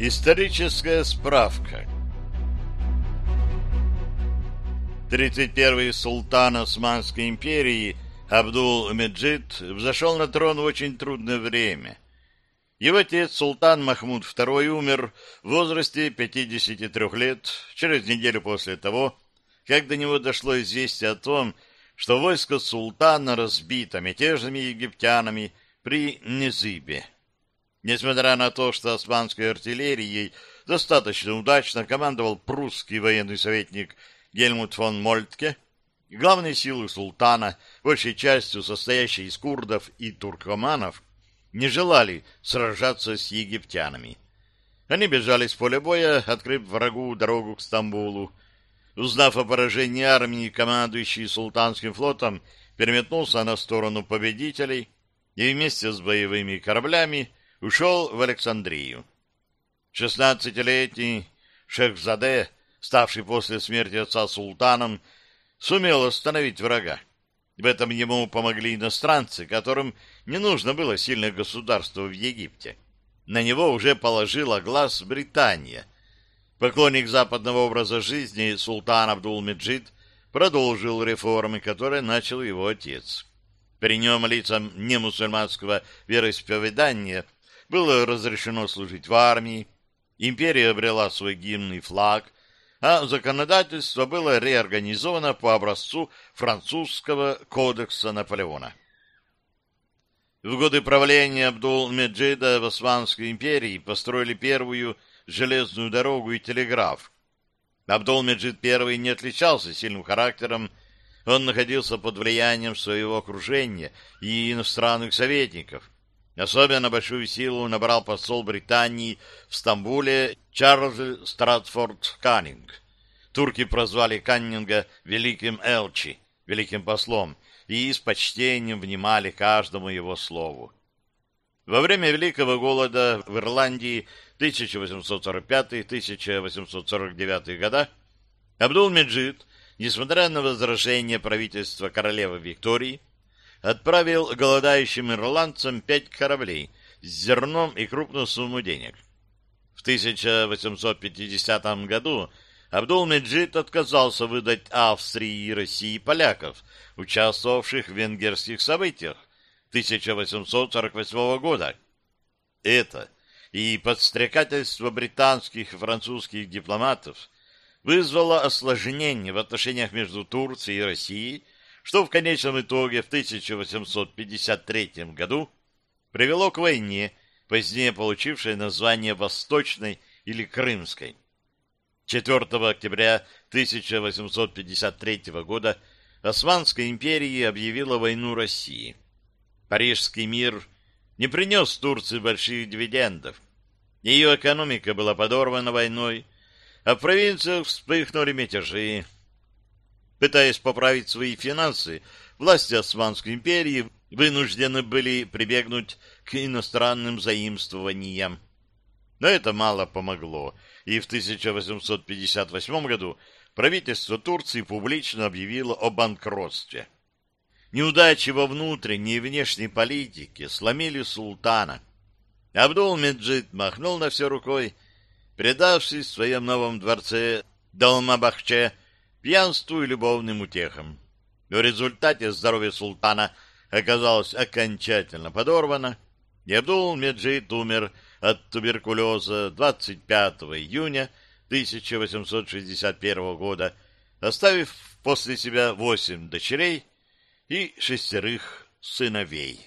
Историческая справка 31-й султан Османской империи Абдул-Меджид взошел на трон в очень трудное время. Его отец, султан Махмуд II, умер в возрасте 53 лет, через неделю после того, как до него дошло известие о том, что войско султана разбито мятежными египтянами при Незыбе. Несмотря на то, что османской артиллерией достаточно удачно командовал прусский военный советник Гельмут фон Мольтке, главные силы султана, большей частью состоящие из курдов и туркоманов, не желали сражаться с египтянами. Они бежали с поля боя, открыв врагу дорогу к Стамбулу. Узнав о поражении армии, командующий султанским флотом переметнулся на сторону победителей и вместе с боевыми кораблями ушел в Александрию. Шестнадцатилетний Шехзаде, ставший после смерти отца султаном, сумел остановить врага. В этом ему помогли иностранцы, которым не нужно было сильное государство в Египте. На него уже положила глаз Британия. Поклонник западного образа жизни султан Абдул-Меджид продолжил реформы, которые начал его отец. При нем лицам немусульманского вероисповедания – было разрешено служить в армии, империя обрела свой гимн и флаг, а законодательство было реорганизовано по образцу французского кодекса Наполеона. В годы правления Абдул-Меджида в Османской империи построили первую железную дорогу и телеграф. Абдул-Меджид I не отличался сильным характером, он находился под влиянием своего окружения и иностранных советников – Особенно большую силу набрал посол Британии в Стамбуле Чарльз Стратфорд Каннинг. Турки прозвали Каннинга Великим Элчи, Великим Послом, и с почтением внимали каждому его слову. Во время Великого голода в Ирландии 1845-1849 года Абдул-Меджид, несмотря на возражение правительства королевы Виктории, отправил голодающим ирландцам пять кораблей с зерном и крупную сумму денег. В 1850 году Абдул-Меджид отказался выдать Австрии и России поляков, участвовавших в венгерских событиях 1848 года. Это и подстрекательство британских и французских дипломатов вызвало осложнение в отношениях между Турцией и Россией что в конечном итоге в 1853 году привело к войне, позднее получившей название Восточной или Крымской. 4 октября 1853 года Османская империя объявила войну России. Парижский мир не принес Турции больших дивидендов. Ее экономика была подорвана войной, а в провинциях вспыхнули мятежи, Пытаясь поправить свои финансы, власти Османской империи вынуждены были прибегнуть к иностранным заимствованиям. Но это мало помогло, и в 1858 году правительство Турции публично объявило о банкротстве. Неудачи во внутренней и внешней политике сломили султана. Абдул-Меджид махнул на все рукой, предавшись в своем новом дворце Долмабахче пьянству и любовным утехам. В результате здоровье султана оказалось окончательно подорвано, и Абдул-Меджид умер от туберкулеза 25 июня 1861 года, оставив после себя восемь дочерей и шестерых сыновей.